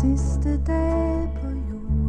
sidste dag på jorden.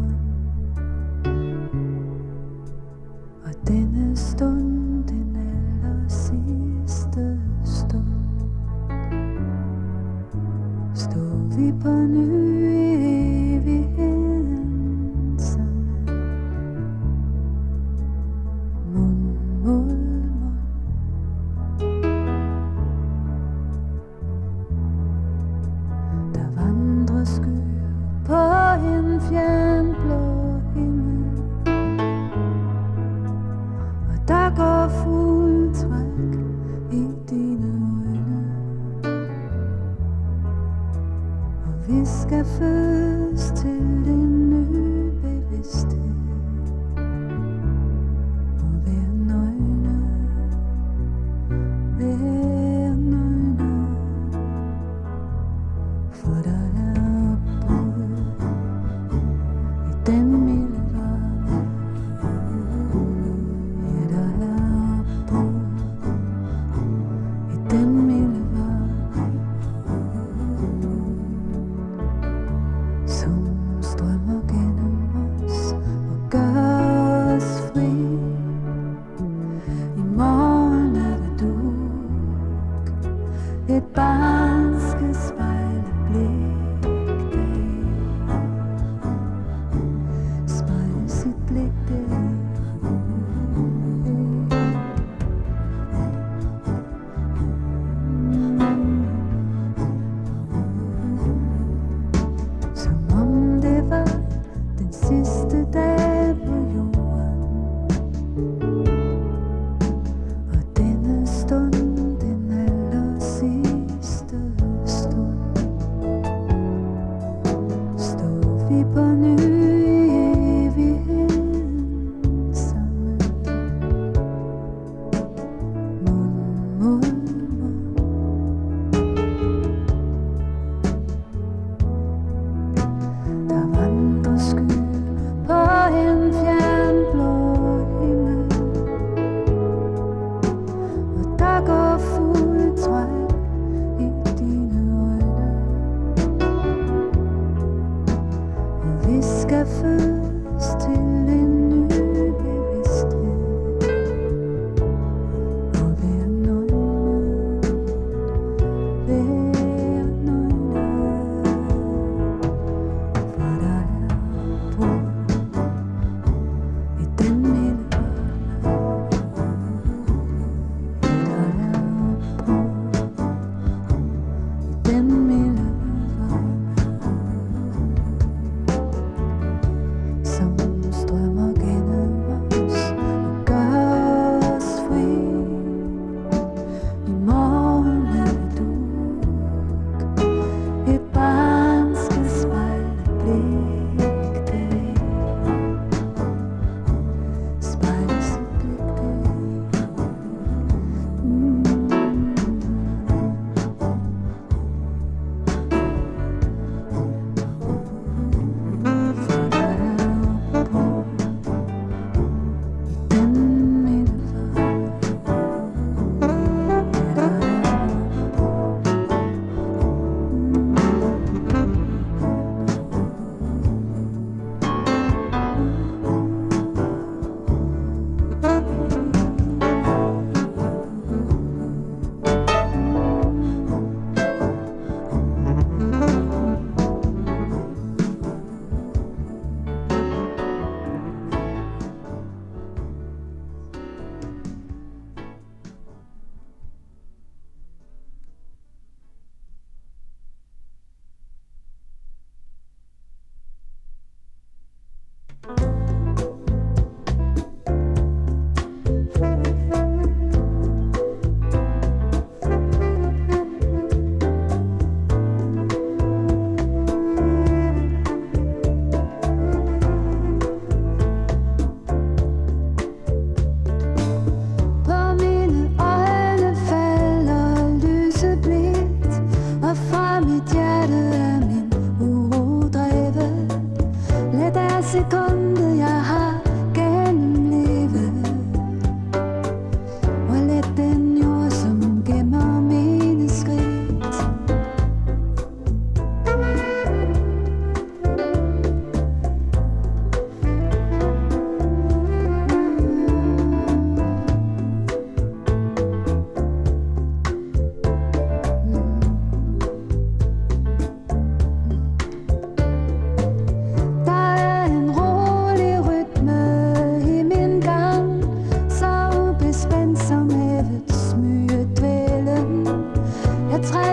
votre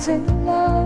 kommer til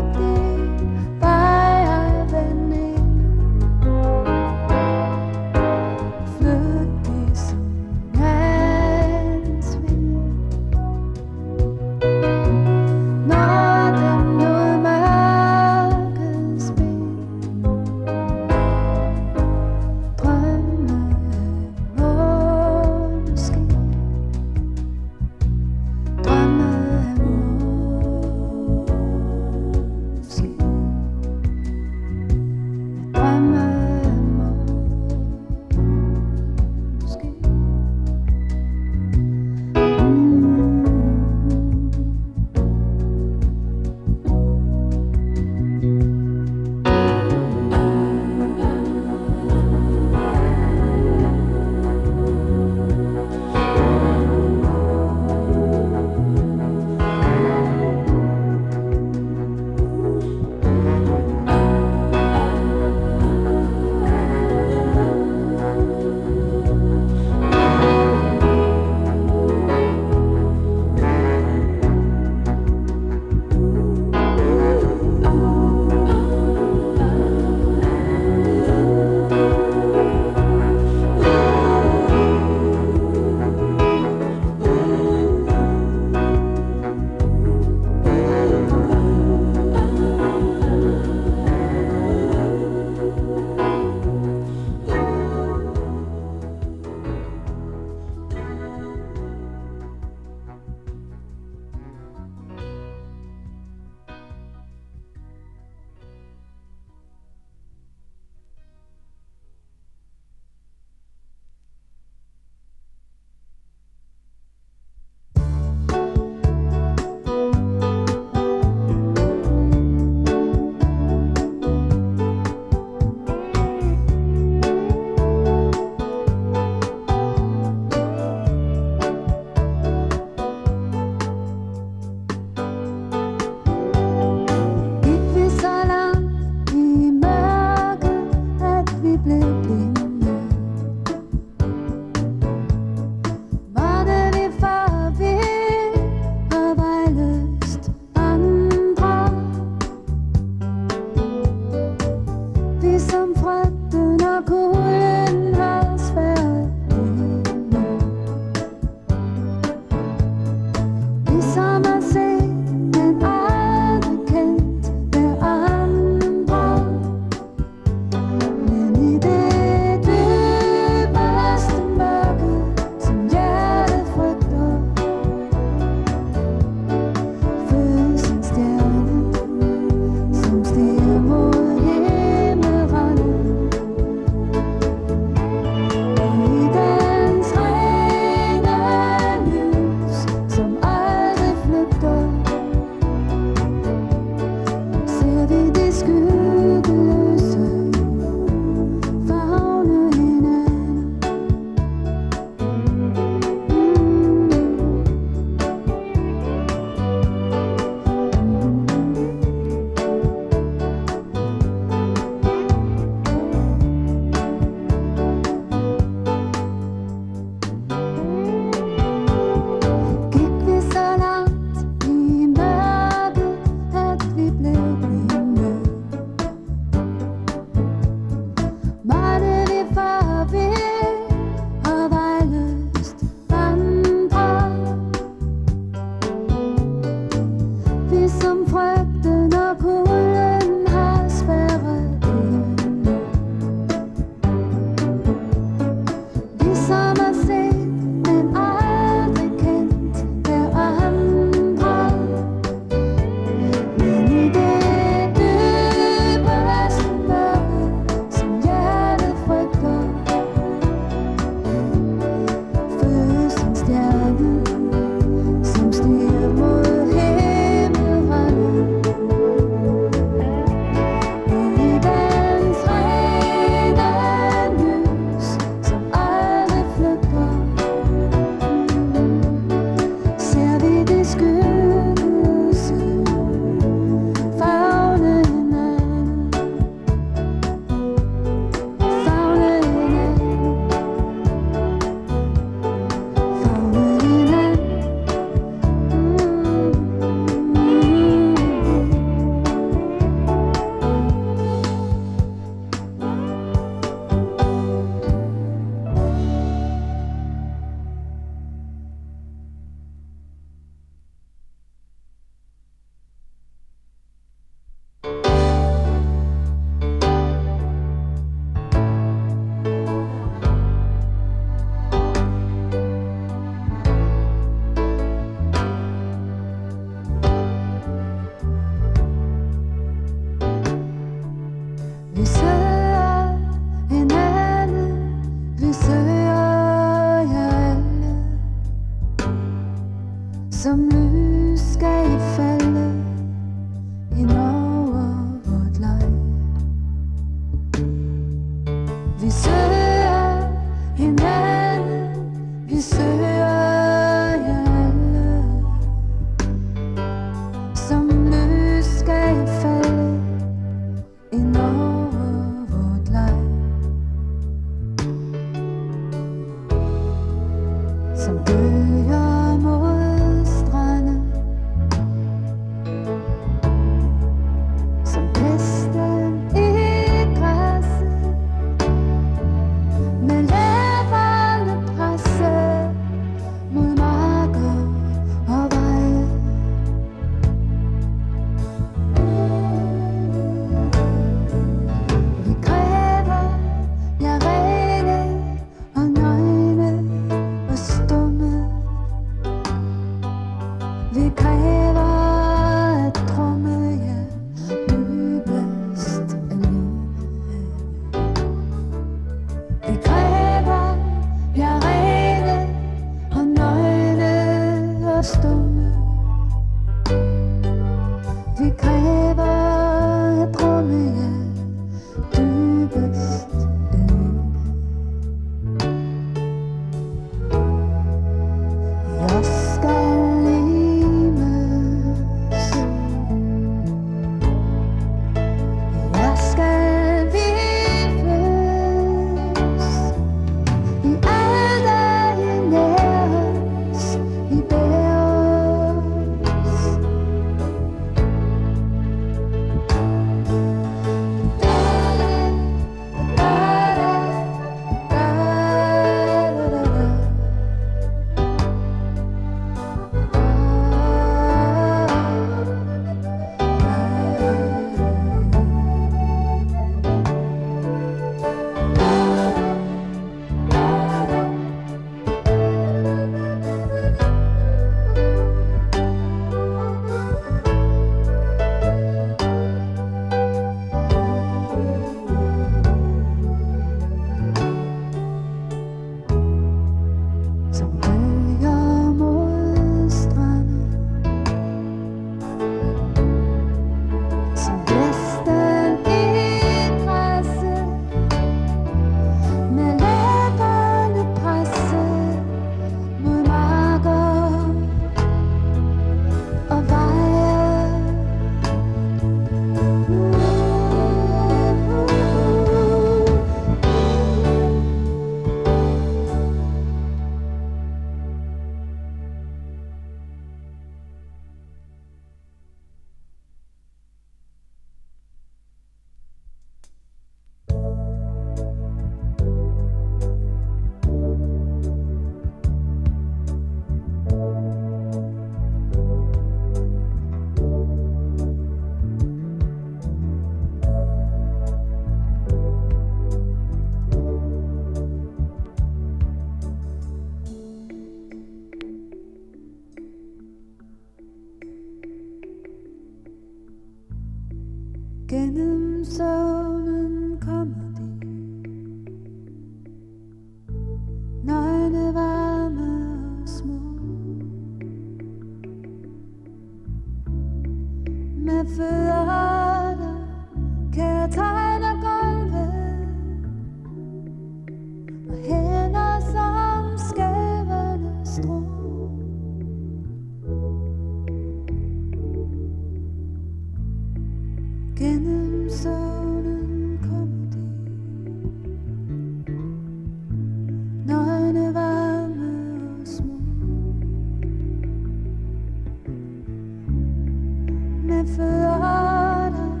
med fødderne.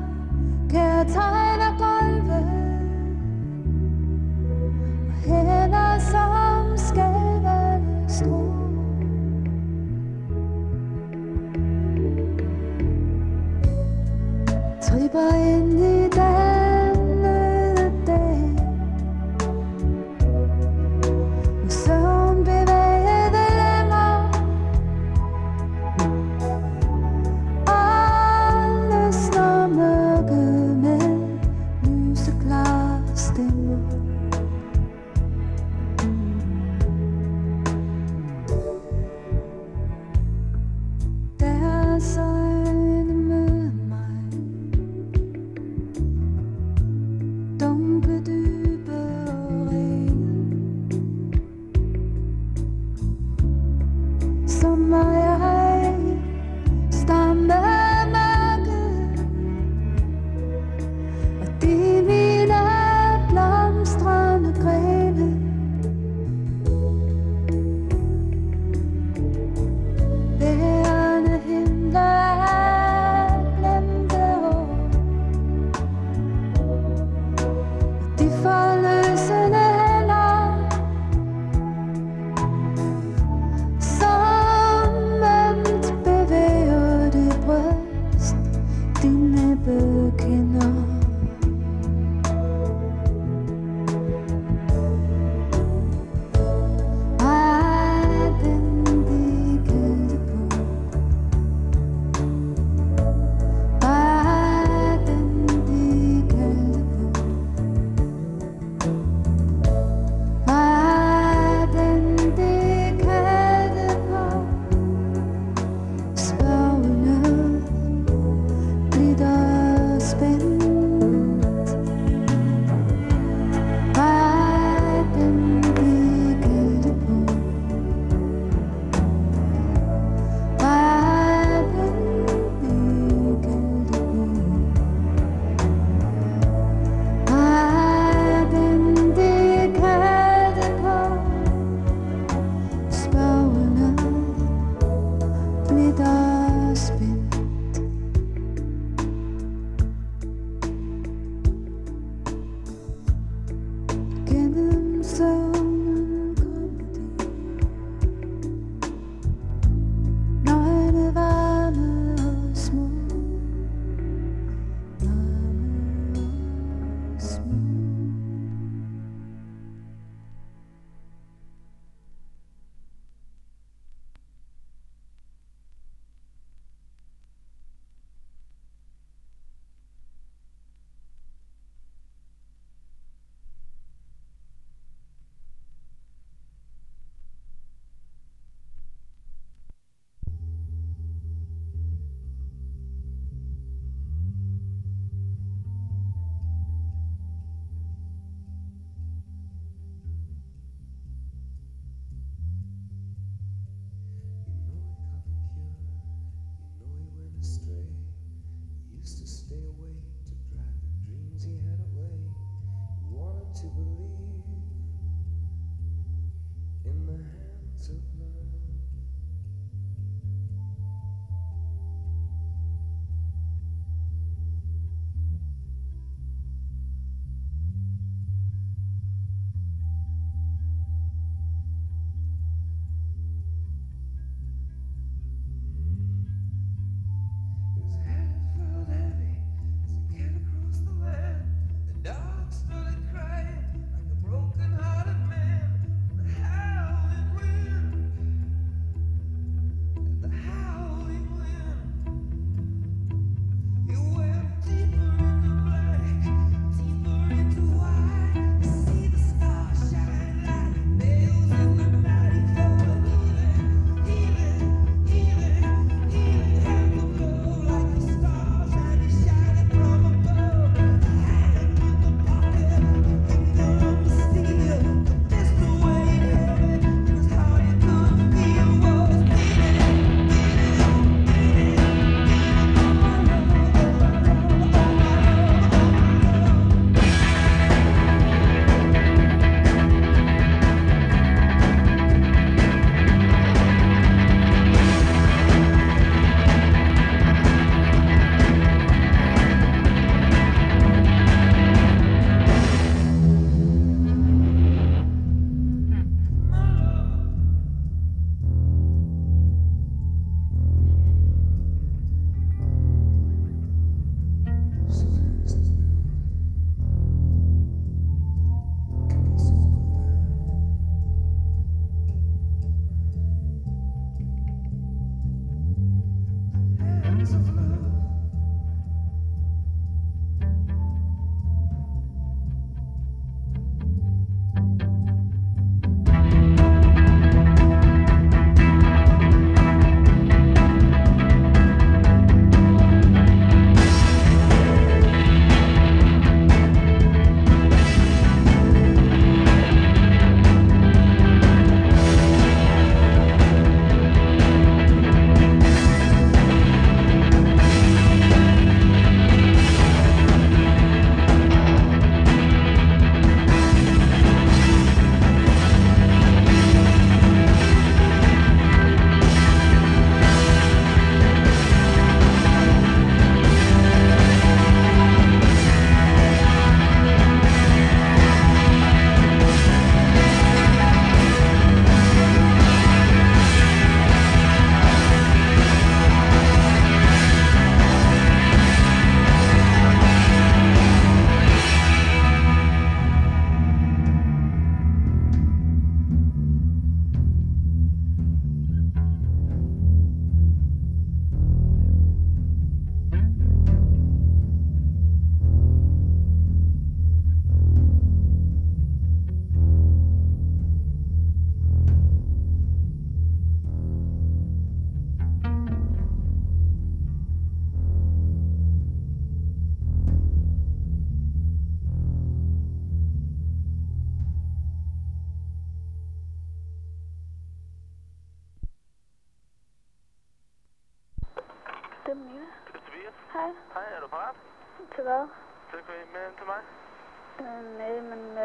Kan jeg tegne gulve Og hænder som skabende stro Tripper ind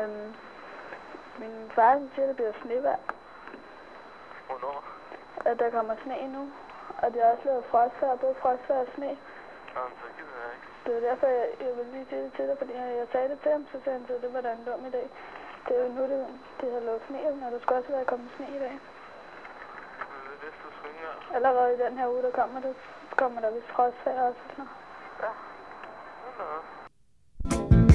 Øhm, min far han siger, at det bliver snevær. Hvornår? At der kommer sne nu. Og det er også lavet frostvær, både frostvær og sne. Jamen, så gider jeg ikke. Det er derfor, jeg, jeg vil lige sige det til dig, fordi jeg, jeg sagde det til ham, så sagde han, at det var da en dum idé. Det er jo nu, det, det har lavet sne, og der skulle også være kommet sne i dag. Det er Allerede i den her uge, der kommer, det, kommer der vist frostvær også. sådan noget. Ja. Nå.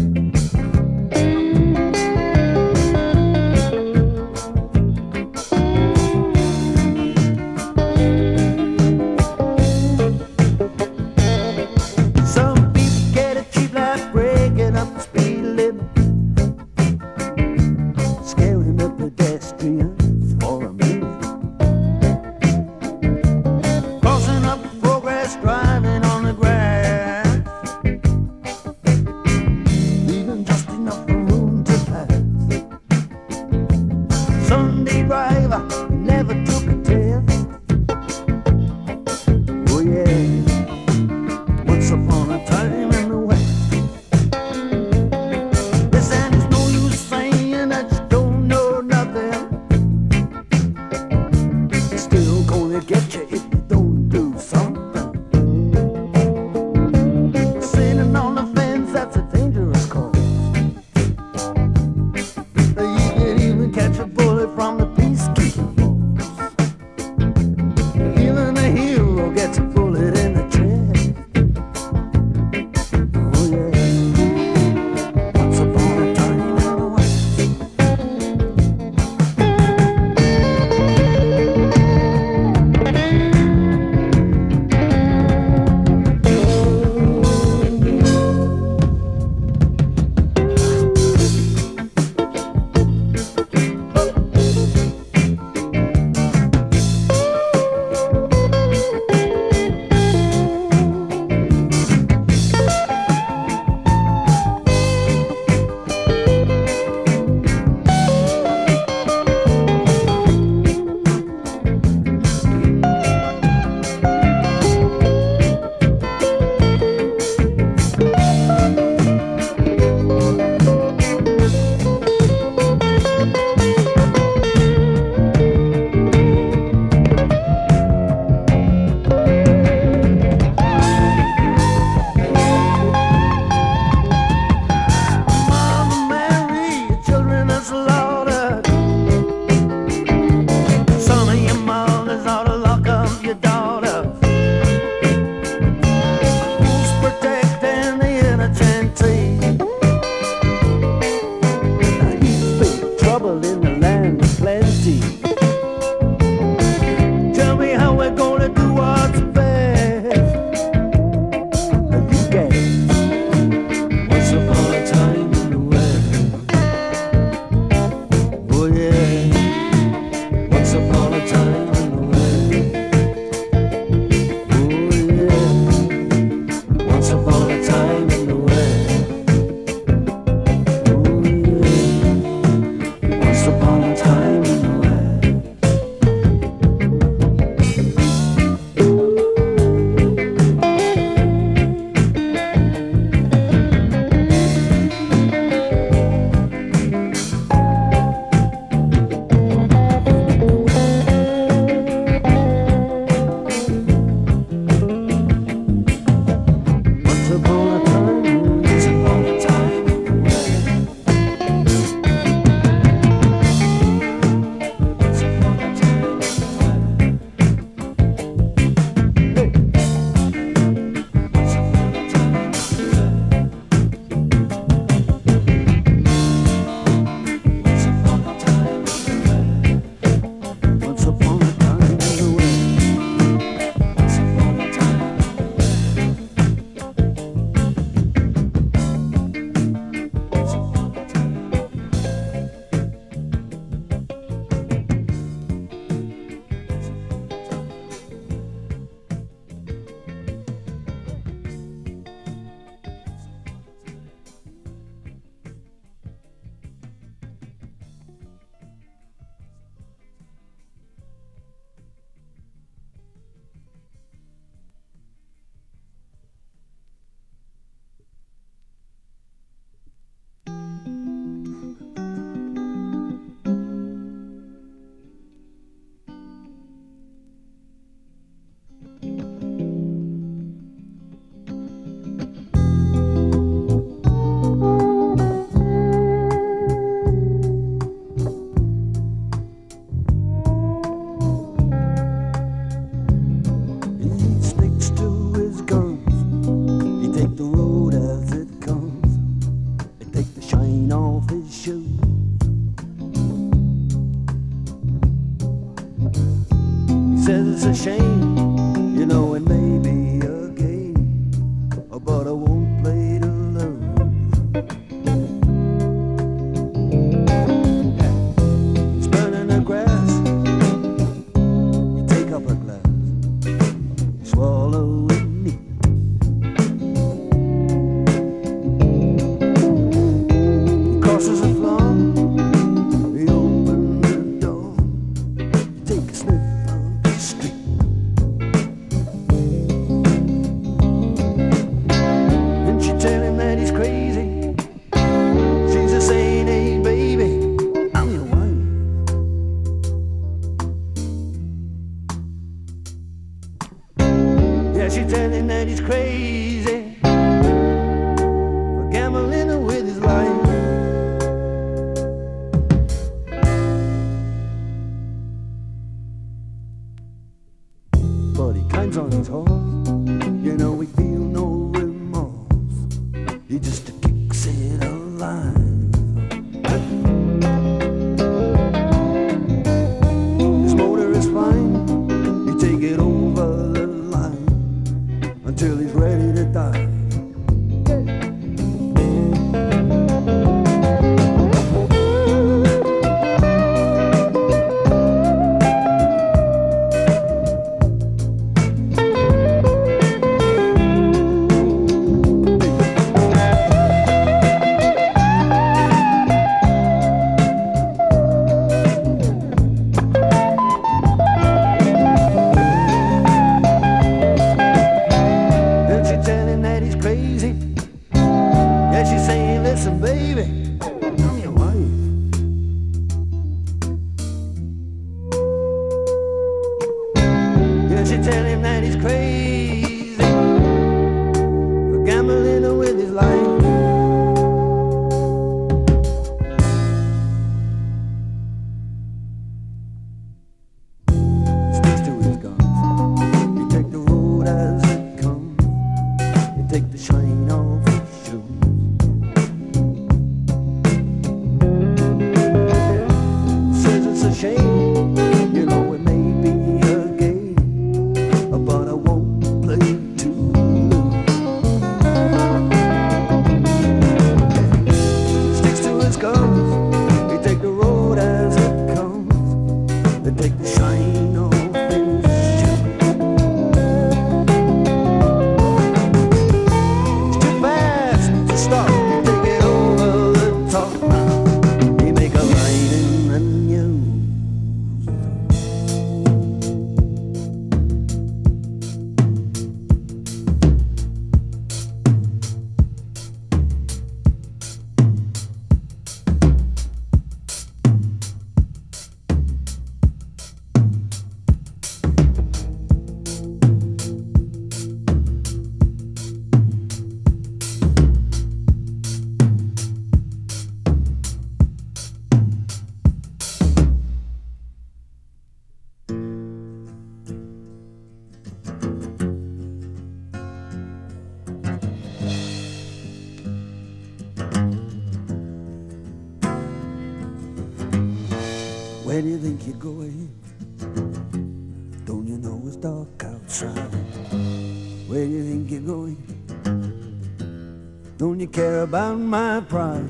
about my pride.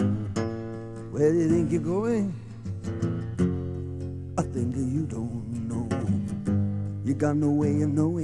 Where do you think you're going? I think you don't know. You got no way of knowing.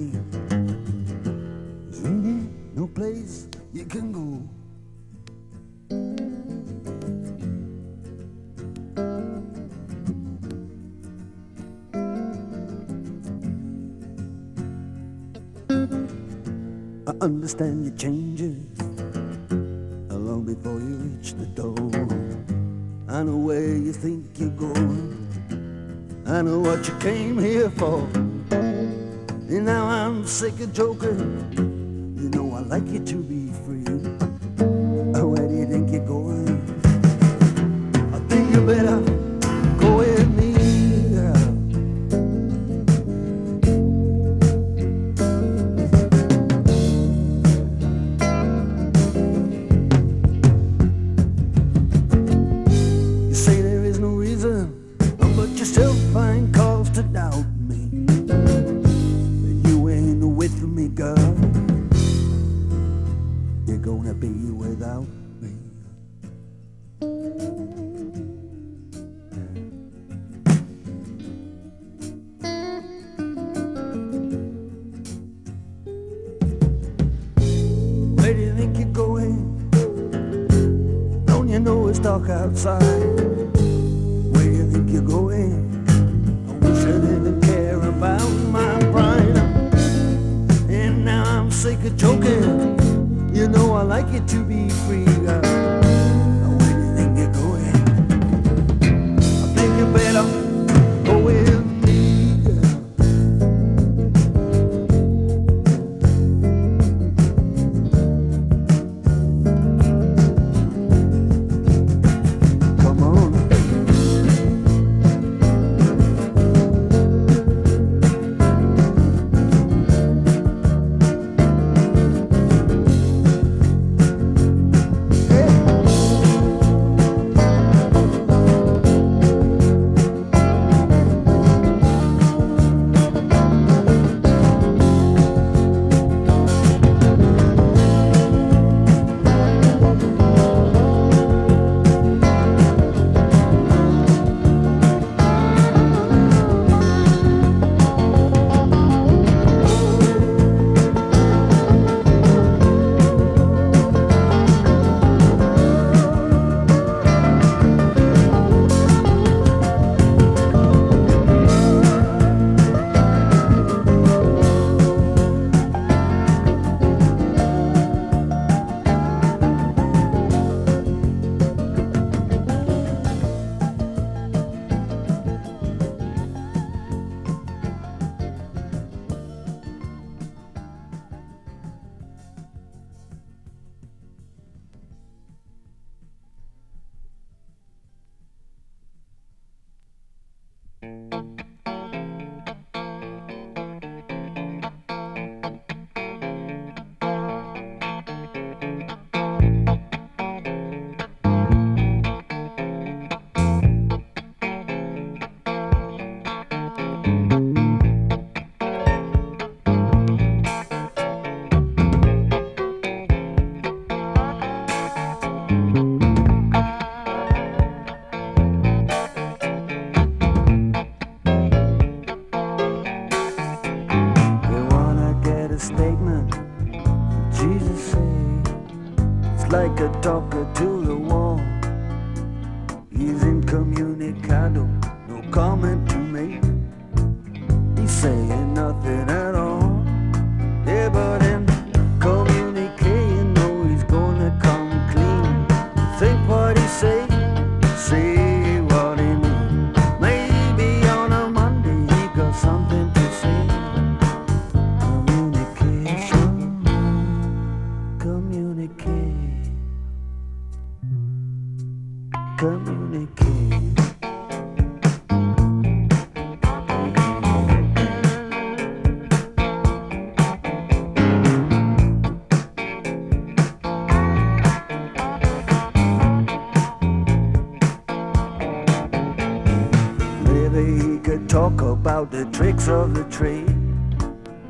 talk about the tricks of the trade.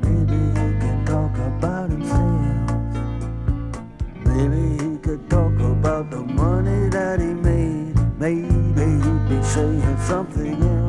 Maybe he can talk about himself. Maybe he could talk about the money that he made. Maybe he'd be saying something else.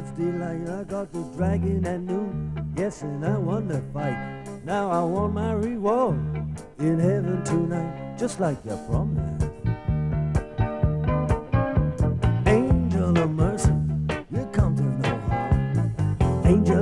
it's delight. I got the dragon at noon. Yes, and I won the fight. Now I want my reward in heaven tonight, just like you promised. Angel of mercy, you come to no harm. Angel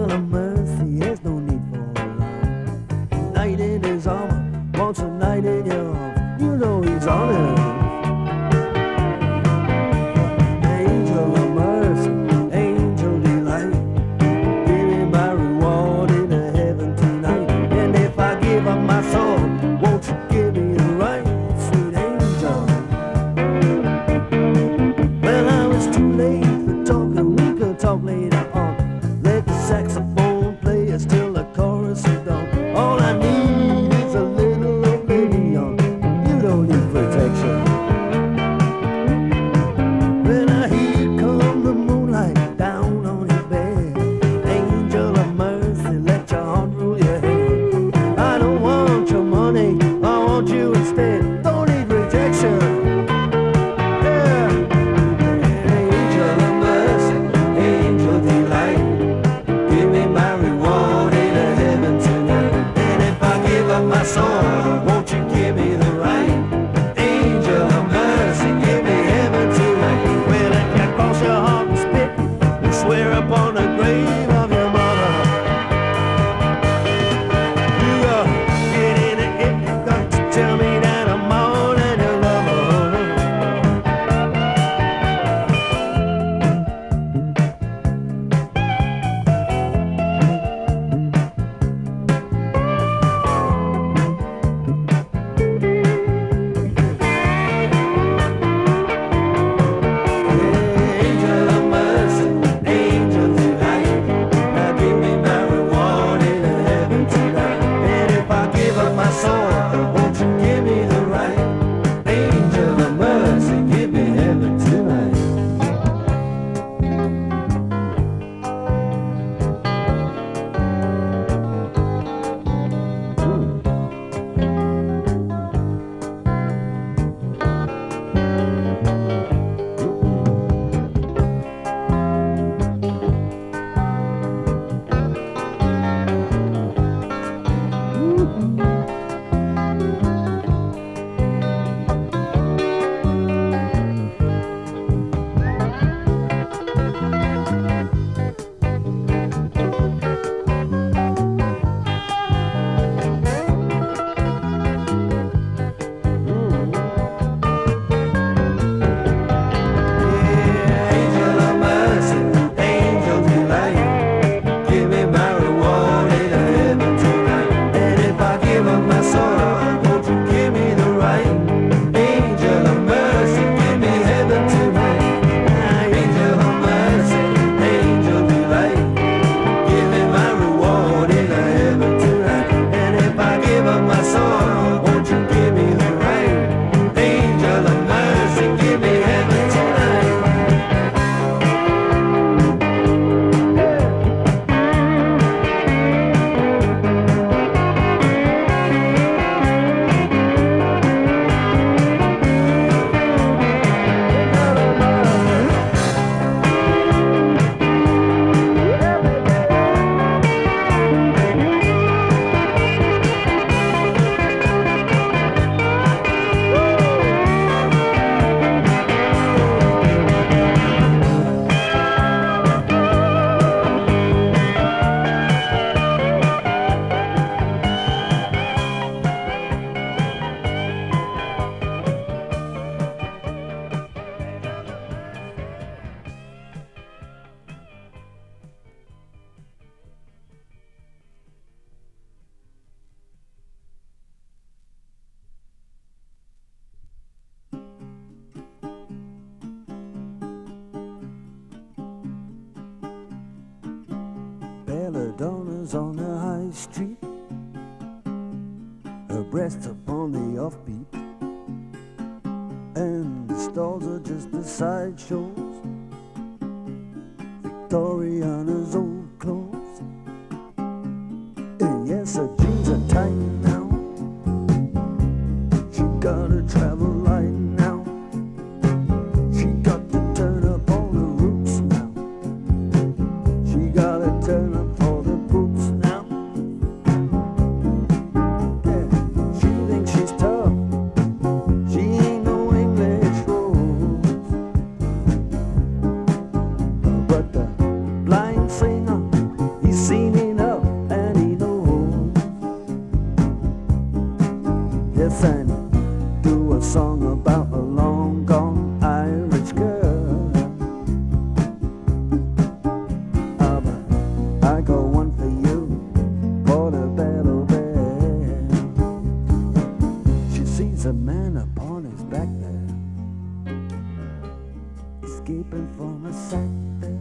escaping from a sight that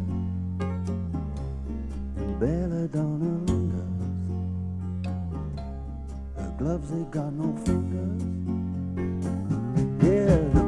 Belladonna lingers. Her gloves, they got no fingers. Yeah.